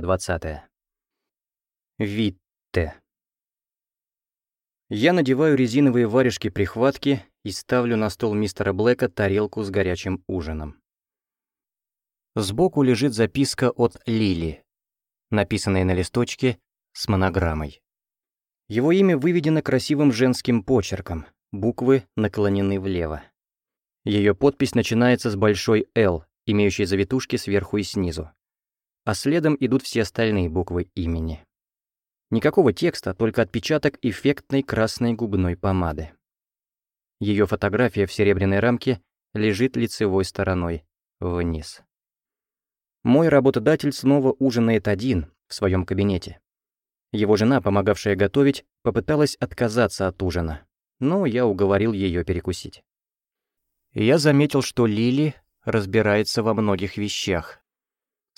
20. Витте. Я надеваю резиновые варежки-прихватки и ставлю на стол мистера Блэка тарелку с горячим ужином. Сбоку лежит записка от Лили, написанная на листочке с монограммой. Его имя выведено красивым женским почерком, буквы наклонены влево. Ее подпись начинается с большой «Л», имеющей завитушки сверху и снизу. А следом идут все остальные буквы имени. Никакого текста, только отпечаток эффектной красной губной помады. Ее фотография в серебряной рамке лежит лицевой стороной вниз. Мой работодатель снова ужинает один в своем кабинете. Его жена, помогавшая готовить, попыталась отказаться от ужина, но я уговорил ее перекусить. Я заметил, что Лили разбирается во многих вещах.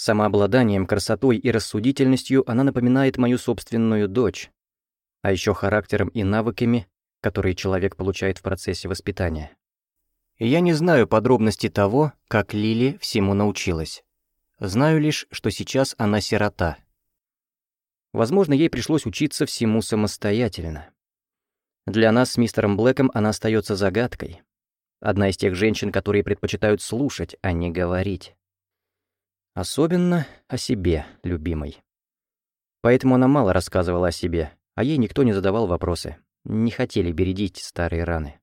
Самообладанием, красотой и рассудительностью она напоминает мою собственную дочь, а еще характером и навыками, которые человек получает в процессе воспитания. Я не знаю подробностей того, как Лили всему научилась. Знаю лишь, что сейчас она сирота. Возможно, ей пришлось учиться всему самостоятельно. Для нас с мистером Блэком она остается загадкой. Одна из тех женщин, которые предпочитают слушать, а не говорить. Особенно о себе, любимой. Поэтому она мало рассказывала о себе, а ей никто не задавал вопросы. Не хотели бередить старые раны.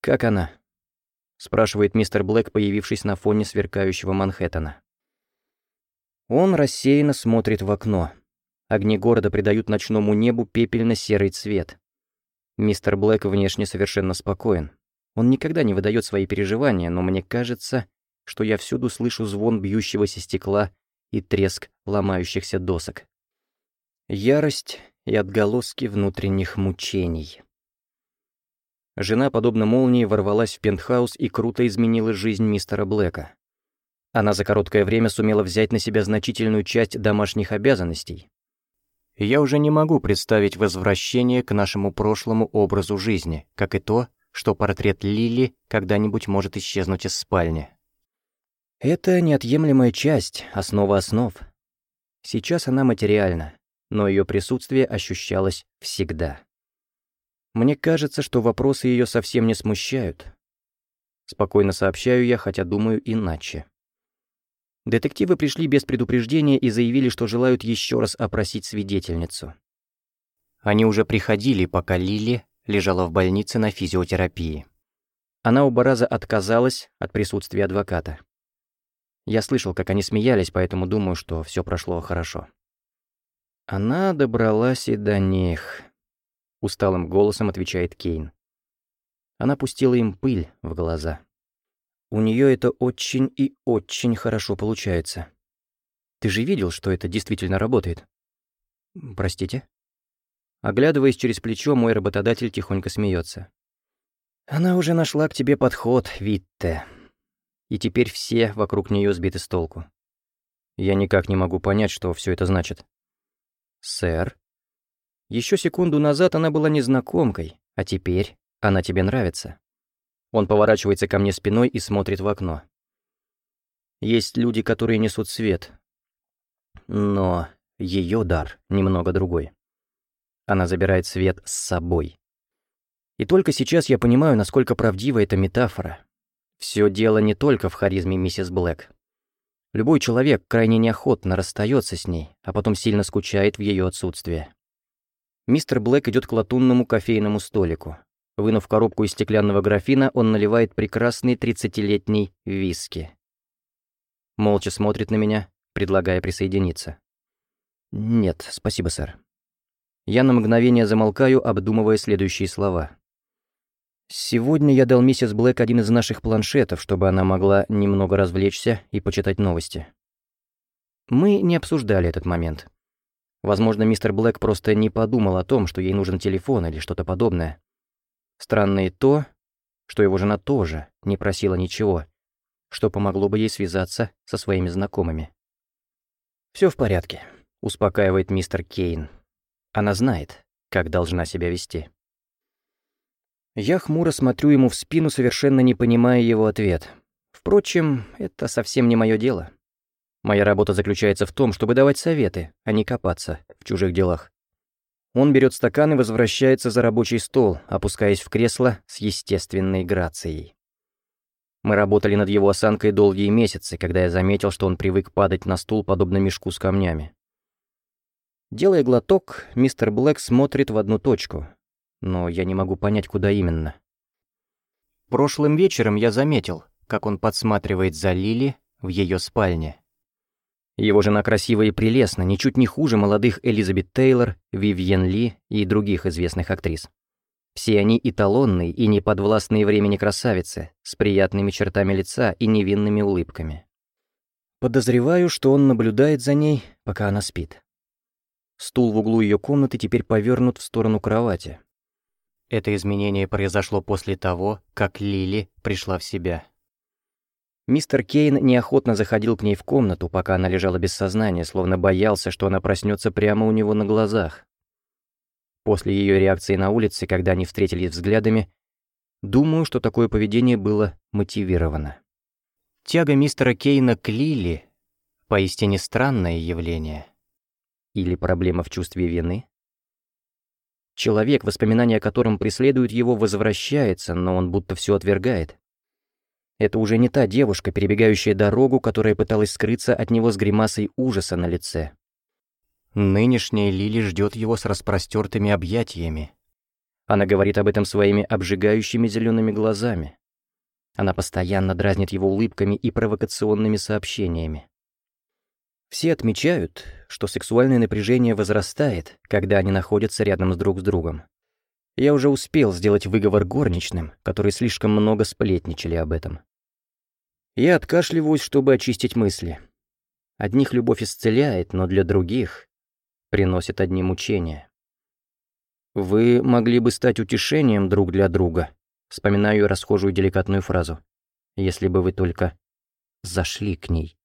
«Как она?» — спрашивает мистер Блэк, появившись на фоне сверкающего Манхэттена. Он рассеянно смотрит в окно. Огни города придают ночному небу пепельно-серый цвет. Мистер Блэк внешне совершенно спокоен. Он никогда не выдает свои переживания, но мне кажется, что я всюду слышу звон бьющегося стекла и треск ломающихся досок. Ярость и отголоски внутренних мучений. Жена, подобно молнии, ворвалась в пентхаус и круто изменила жизнь мистера Блэка. Она за короткое время сумела взять на себя значительную часть домашних обязанностей. Я уже не могу представить возвращение к нашему прошлому образу жизни, как и то, что портрет Лили когда-нибудь может исчезнуть из спальни. Это неотъемлемая часть, основа основ. Сейчас она материальна, но ее присутствие ощущалось всегда. Мне кажется, что вопросы ее совсем не смущают. Спокойно сообщаю я, хотя думаю иначе. Детективы пришли без предупреждения и заявили, что желают еще раз опросить свидетельницу. Они уже приходили, пока Лили лежала в больнице на физиотерапии. Она оба раза отказалась от присутствия адвоката. Я слышал, как они смеялись, поэтому думаю, что все прошло хорошо. Она добралась и до них, усталым голосом отвечает Кейн. Она пустила им пыль в глаза. У нее это очень и очень хорошо получается. Ты же видел, что это действительно работает? Простите? Оглядываясь через плечо, мой работодатель тихонько смеется. «Она уже нашла к тебе подход, Витте. И теперь все вокруг нее сбиты с толку. Я никак не могу понять, что все это значит». «Сэр?» Еще секунду назад она была незнакомкой, а теперь она тебе нравится». Он поворачивается ко мне спиной и смотрит в окно. Есть люди, которые несут свет. Но ее дар немного другой. Она забирает свет с собой. И только сейчас я понимаю, насколько правдива эта метафора. Все дело не только в харизме миссис Блэк. Любой человек крайне неохотно расстается с ней, а потом сильно скучает в ее отсутствие. Мистер Блэк идет к латунному кофейному столику. Вынув коробку из стеклянного графина, он наливает прекрасный тридцатилетний виски. Молча смотрит на меня, предлагая присоединиться. «Нет, спасибо, сэр». Я на мгновение замолкаю, обдумывая следующие слова. Сегодня я дал миссис Блэк один из наших планшетов, чтобы она могла немного развлечься и почитать новости. Мы не обсуждали этот момент. Возможно, мистер Блэк просто не подумал о том, что ей нужен телефон или что-то подобное. Странно и то, что его жена тоже не просила ничего, что помогло бы ей связаться со своими знакомыми. Все в порядке», — успокаивает мистер Кейн. Она знает, как должна себя вести. Я хмуро смотрю ему в спину, совершенно не понимая его ответ. Впрочем, это совсем не мое дело. Моя работа заключается в том, чтобы давать советы, а не копаться в чужих делах. Он берет стакан и возвращается за рабочий стол, опускаясь в кресло с естественной грацией. Мы работали над его осанкой долгие месяцы, когда я заметил, что он привык падать на стул, подобно мешку с камнями. Делая глоток, мистер Блэк смотрит в одну точку, но я не могу понять, куда именно. Прошлым вечером я заметил, как он подсматривает за Лили в ее спальне. Его жена красива и прелестна, ничуть не хуже молодых Элизабет Тейлор, Вивьен Ли и других известных актрис. Все они эталонные и неподвластные времени красавицы, с приятными чертами лица и невинными улыбками. Подозреваю, что он наблюдает за ней, пока она спит. Стул в углу ее комнаты теперь повернут в сторону кровати. Это изменение произошло после того, как Лили пришла в себя. Мистер Кейн неохотно заходил к ней в комнату, пока она лежала без сознания, словно боялся, что она проснется прямо у него на глазах. После ее реакции на улице, когда они встретились взглядами, думаю, что такое поведение было мотивировано. Тяга мистера Кейна к Лили — поистине странное явление. Или проблема в чувстве вины? Человек, воспоминания о котором преследуют его, возвращается, но он будто все отвергает. Это уже не та девушка, перебегающая дорогу, которая пыталась скрыться от него с гримасой ужаса на лице. Нынешняя Лили ждет его с распростертыми объятиями. Она говорит об этом своими обжигающими зелеными глазами. Она постоянно дразнит его улыбками и провокационными сообщениями. Все отмечают, что сексуальное напряжение возрастает, когда они находятся рядом с друг с другом. Я уже успел сделать выговор горничным, которые слишком много сплетничали об этом. Я откашливаюсь, чтобы очистить мысли. Одних любовь исцеляет, но для других приносит одни мучения. Вы могли бы стать утешением друг для друга, вспоминаю расхожую деликатную фразу, если бы вы только зашли к ней.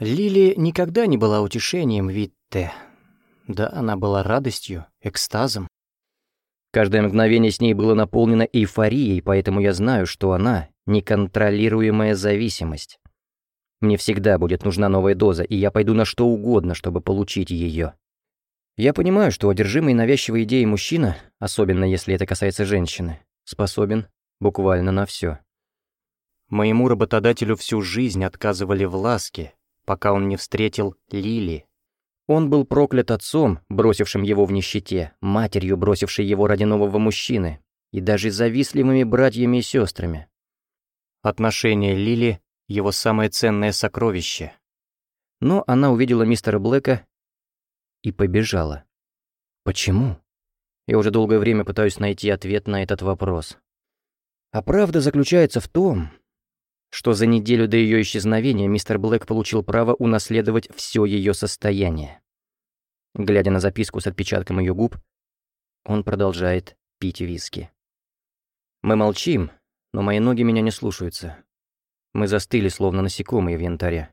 Лили никогда не была утешением Витте. Да, она была радостью, экстазом. Каждое мгновение с ней было наполнено эйфорией, поэтому я знаю, что она — неконтролируемая зависимость. Мне всегда будет нужна новая доза, и я пойду на что угодно, чтобы получить ее. Я понимаю, что одержимый навязчивой идеей мужчина, особенно если это касается женщины, способен буквально на все. Моему работодателю всю жизнь отказывали в ласке, пока он не встретил Лили, он был проклят отцом, бросившим его в нищете, матерью, бросившей его ради нового мужчины, и даже завистливыми братьями и сестрами. Отношение Лили — его самое ценное сокровище. Но она увидела мистера Блэка и побежала. Почему? Я уже долгое время пытаюсь найти ответ на этот вопрос. А правда заключается в том, что за неделю до ее исчезновения мистер Блэк получил право унаследовать все ее состояние. Глядя на записку с отпечатком ее губ, он продолжает пить виски. Мы молчим, но мои ноги меня не слушаются. Мы застыли, словно насекомые в янтаре.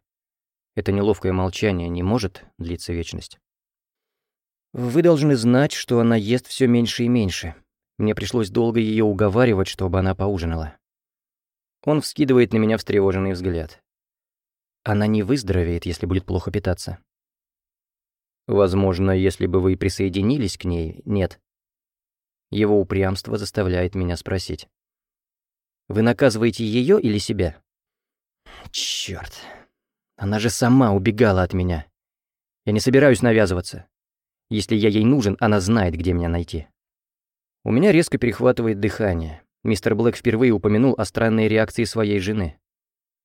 Это неловкое молчание не может длиться вечность. Вы должны знать, что она ест все меньше и меньше. Мне пришлось долго ее уговаривать, чтобы она поужинала. Он вскидывает на меня встревоженный взгляд. Она не выздоровеет, если будет плохо питаться. Возможно, если бы вы присоединились к ней, нет. Его упрямство заставляет меня спросить. Вы наказываете ее или себя? Черт, Она же сама убегала от меня. Я не собираюсь навязываться. Если я ей нужен, она знает, где меня найти. У меня резко перехватывает дыхание. Мистер Блэк впервые упомянул о странной реакции своей жены.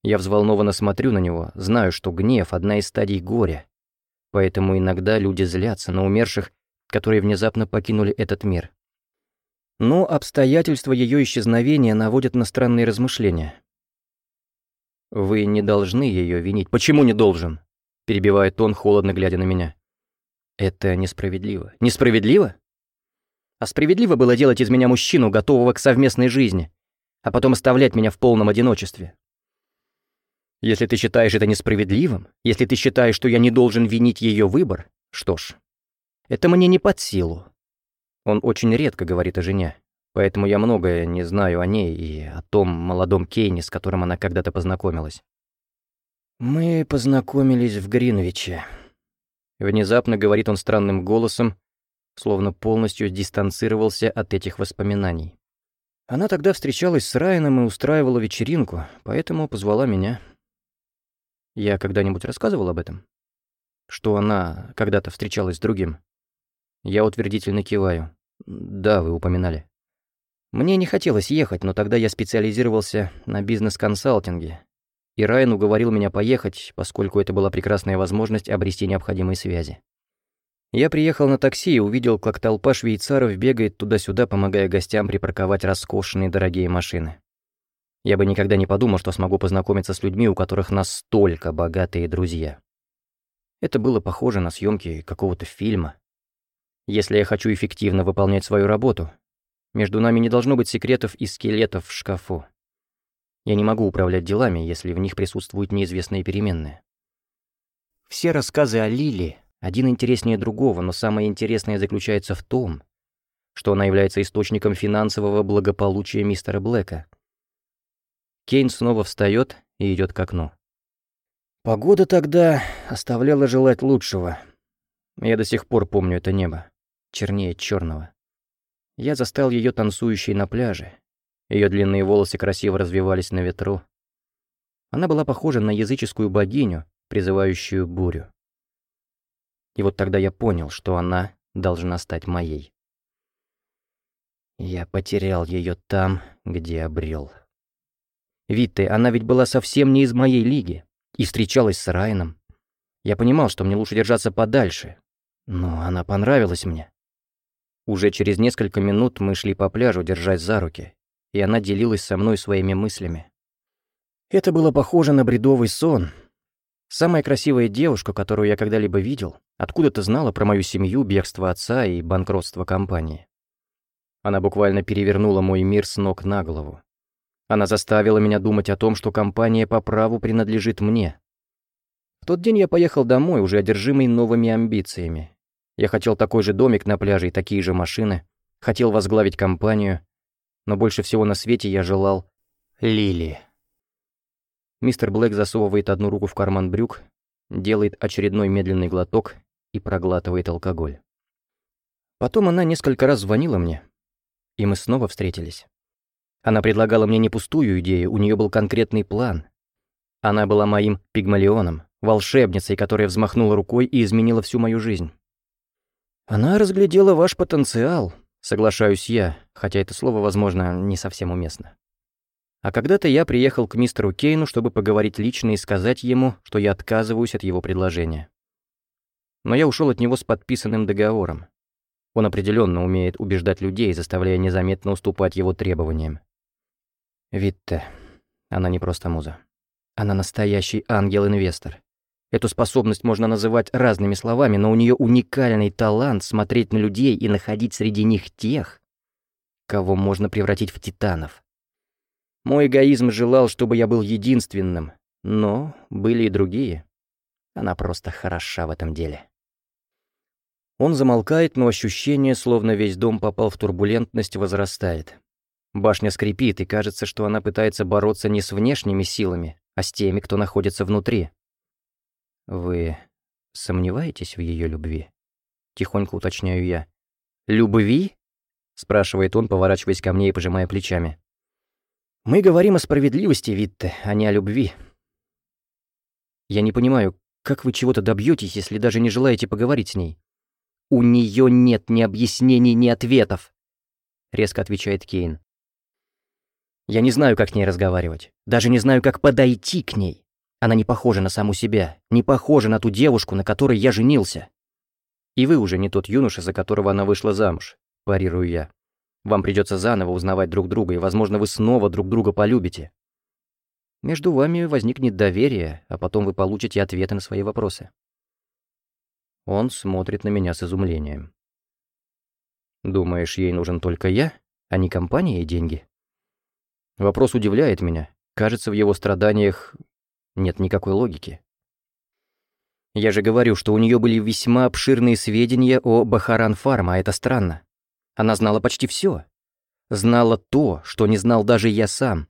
Я взволнованно смотрю на него, знаю, что гнев — одна из стадий горя. Поэтому иногда люди злятся на умерших, которые внезапно покинули этот мир. Но обстоятельства ее исчезновения наводят на странные размышления. «Вы не должны ее винить. Почему не должен?» Перебивает он, холодно глядя на меня. «Это несправедливо». «Несправедливо?» А справедливо было делать из меня мужчину, готового к совместной жизни, а потом оставлять меня в полном одиночестве. Если ты считаешь это несправедливым, если ты считаешь, что я не должен винить ее выбор, что ж, это мне не под силу. Он очень редко говорит о жене, поэтому я многое не знаю о ней и о том молодом Кейне, с которым она когда-то познакомилась. «Мы познакомились в Гринвиче», — внезапно говорит он странным голосом, словно полностью дистанцировался от этих воспоминаний. Она тогда встречалась с Райаном и устраивала вечеринку, поэтому позвала меня. Я когда-нибудь рассказывал об этом? Что она когда-то встречалась с другим? Я утвердительно киваю. Да, вы упоминали. Мне не хотелось ехать, но тогда я специализировался на бизнес-консалтинге. И Райан уговорил меня поехать, поскольку это была прекрасная возможность обрести необходимые связи. Я приехал на такси и увидел, как толпа швейцаров бегает туда-сюда, помогая гостям припарковать роскошные дорогие машины. Я бы никогда не подумал, что смогу познакомиться с людьми, у которых настолько богатые друзья. Это было похоже на съемки какого-то фильма. Если я хочу эффективно выполнять свою работу, между нами не должно быть секретов и скелетов в шкафу. Я не могу управлять делами, если в них присутствуют неизвестные переменные. Все рассказы о Лили один интереснее другого, но самое интересное заключается в том, что она является источником финансового благополучия мистера Блэка. Кейн снова встает и идет к окну. Погода тогда оставляла желать лучшего. Я до сих пор помню это небо, чернее черного. Я застал ее танцующей на пляже. Ее длинные волосы красиво развивались на ветру. Она была похожа на языческую богиню, призывающую бурю. И вот тогда я понял, что она должна стать моей. Я потерял ее там, где обрел. Витте, она ведь была совсем не из моей лиги и встречалась с Райаном. Я понимал, что мне лучше держаться подальше, но она понравилась мне. Уже через несколько минут мы шли по пляжу, держась за руки, и она делилась со мной своими мыслями. Это было похоже на бредовый сон, Самая красивая девушка, которую я когда-либо видел, откуда-то знала про мою семью, бегство отца и банкротство компании. Она буквально перевернула мой мир с ног на голову. Она заставила меня думать о том, что компания по праву принадлежит мне. В тот день я поехал домой, уже одержимый новыми амбициями. Я хотел такой же домик на пляже и такие же машины, хотел возглавить компанию, но больше всего на свете я желал Лили. Мистер Блэк засовывает одну руку в карман брюк, делает очередной медленный глоток и проглатывает алкоголь. Потом она несколько раз звонила мне, и мы снова встретились. Она предлагала мне не пустую идею, у нее был конкретный план. Она была моим пигмалионом, волшебницей, которая взмахнула рукой и изменила всю мою жизнь. Она разглядела ваш потенциал, соглашаюсь я, хотя это слово, возможно, не совсем уместно. А когда-то я приехал к мистеру Кейну, чтобы поговорить лично и сказать ему, что я отказываюсь от его предложения. Но я ушел от него с подписанным договором. Он определенно умеет убеждать людей, заставляя незаметно уступать его требованиям. Витте, она не просто муза. Она настоящий ангел-инвестор. Эту способность можно называть разными словами, но у нее уникальный талант смотреть на людей и находить среди них тех, кого можно превратить в титанов. Мой эгоизм желал, чтобы я был единственным, но были и другие. Она просто хороша в этом деле. Он замолкает, но ощущение, словно весь дом попал в турбулентность, возрастает. Башня скрипит, и кажется, что она пытается бороться не с внешними силами, а с теми, кто находится внутри. «Вы сомневаетесь в ее любви?» Тихонько уточняю я. «Любви?» — спрашивает он, поворачиваясь ко мне и пожимая плечами. Мы говорим о справедливости, Витте, а не о любви. Я не понимаю, как вы чего-то добьетесь, если даже не желаете поговорить с ней? У нее нет ни объяснений, ни ответов, резко отвечает Кейн. Я не знаю, как с ней разговаривать. Даже не знаю, как подойти к ней. Она не похожа на саму себя, не похожа на ту девушку, на которой я женился. И вы уже не тот юноша, за которого она вышла замуж, парирую я. Вам придется заново узнавать друг друга, и, возможно, вы снова друг друга полюбите. Между вами возникнет доверие, а потом вы получите ответы на свои вопросы. Он смотрит на меня с изумлением. Думаешь, ей нужен только я, а не компания и деньги? Вопрос удивляет меня. Кажется, в его страданиях нет никакой логики. Я же говорю, что у нее были весьма обширные сведения о Бахаран Фарм, а это странно. Она знала почти все. Знала то, что не знал даже я сам.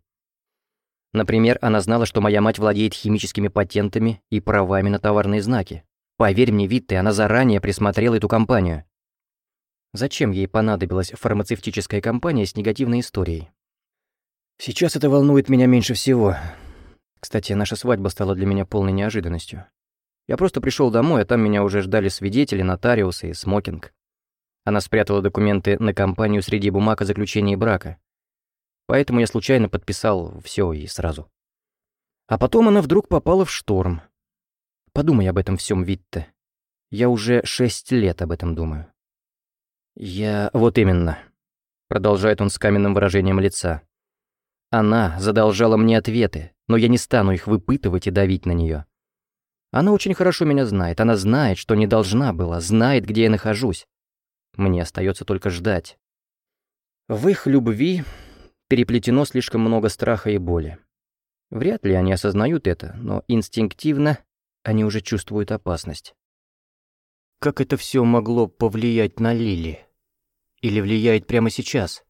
Например, она знала, что моя мать владеет химическими патентами и правами на товарные знаки. Поверь мне, Витте, она заранее присмотрела эту компанию. Зачем ей понадобилась фармацевтическая компания с негативной историей? Сейчас это волнует меня меньше всего. Кстати, наша свадьба стала для меня полной неожиданностью. Я просто пришел домой, а там меня уже ждали свидетели, нотариусы и смокинг. Она спрятала документы на компанию среди бумаг о заключении брака. Поэтому я случайно подписал все и сразу. А потом она вдруг попала в шторм. Подумай об этом всем, Витте. Я уже шесть лет об этом думаю. Я... Вот именно. Продолжает он с каменным выражением лица. Она задолжала мне ответы, но я не стану их выпытывать и давить на нее. Она очень хорошо меня знает, она знает, что не должна была, знает, где я нахожусь. Мне остается только ждать. В их любви переплетено слишком много страха и боли. Вряд ли они осознают это, но инстинктивно они уже чувствуют опасность. Как это все могло повлиять на Лили? Или влияет прямо сейчас?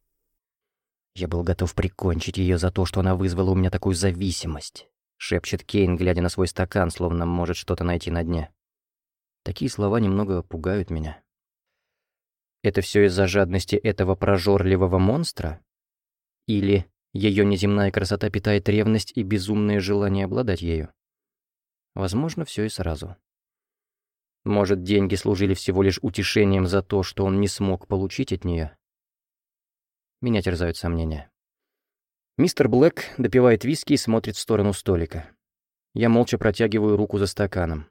Я был готов прикончить ее за то, что она вызвала у меня такую зависимость шепчет Кейн, глядя на свой стакан, словно может что-то найти на дне. Такие слова немного пугают меня. Это все из-за жадности этого прожорливого монстра? Или ее неземная красота питает ревность и безумное желание обладать ею? Возможно, все и сразу. Может, деньги служили всего лишь утешением за то, что он не смог получить от нее? Меня терзают сомнения. Мистер Блэк допивает виски и смотрит в сторону столика. Я молча протягиваю руку за стаканом.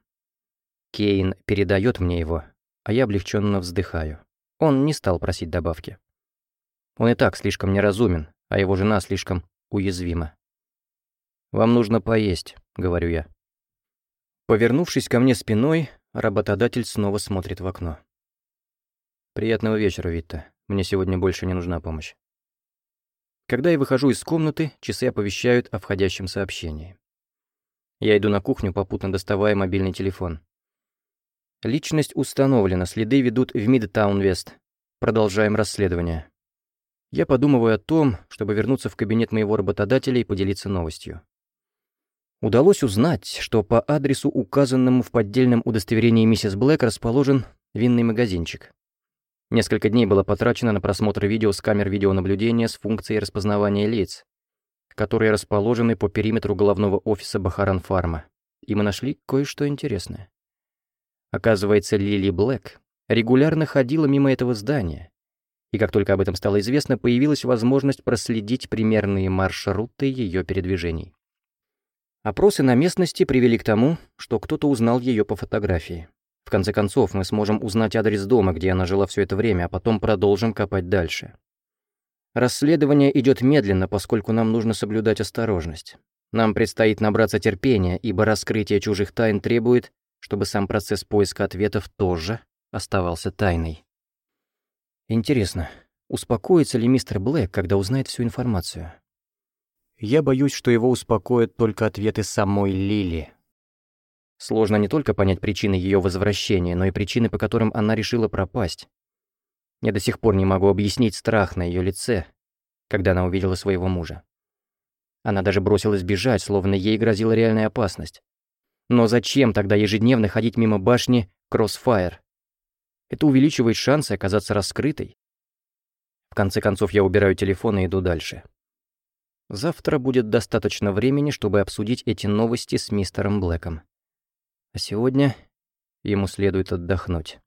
Кейн передает мне его, а я облегченно вздыхаю. Он не стал просить добавки. Он и так слишком неразумен, а его жена слишком уязвима. «Вам нужно поесть», — говорю я. Повернувшись ко мне спиной, работодатель снова смотрит в окно. «Приятного вечера, Витта. Мне сегодня больше не нужна помощь». Когда я выхожу из комнаты, часы оповещают о входящем сообщении. Я иду на кухню, попутно доставая мобильный телефон. Личность установлена, следы ведут в Мидтаун-Вест. Продолжаем расследование. Я подумываю о том, чтобы вернуться в кабинет моего работодателя и поделиться новостью. Удалось узнать, что по адресу, указанному в поддельном удостоверении миссис Блэк, расположен винный магазинчик. Несколько дней было потрачено на просмотр видео с камер видеонаблюдения с функцией распознавания лиц, которые расположены по периметру головного офиса Бахаран-Фарма, и мы нашли кое-что интересное. Оказывается, Лили Блэк регулярно ходила мимо этого здания, и как только об этом стало известно, появилась возможность проследить примерные маршруты ее передвижений. Опросы на местности привели к тому, что кто-то узнал ее по фотографии. В конце концов, мы сможем узнать адрес дома, где она жила все это время, а потом продолжим копать дальше. Расследование идет медленно, поскольку нам нужно соблюдать осторожность. Нам предстоит набраться терпения, ибо раскрытие чужих тайн требует, чтобы сам процесс поиска ответов тоже оставался тайной. Интересно, успокоится ли мистер Блэк, когда узнает всю информацию? Я боюсь, что его успокоят только ответы самой Лили, Сложно не только понять причины ее возвращения, но и причины, по которым она решила пропасть. Я до сих пор не могу объяснить страх на ее лице, когда она увидела своего мужа. Она даже бросилась бежать, словно ей грозила реальная опасность. Но зачем тогда ежедневно ходить мимо башни Кроссфайр? Это увеличивает шансы оказаться раскрытой. В конце концов, я убираю телефон и иду дальше. Завтра будет достаточно времени, чтобы обсудить эти новости с мистером Блэком. А сегодня ему следует отдохнуть.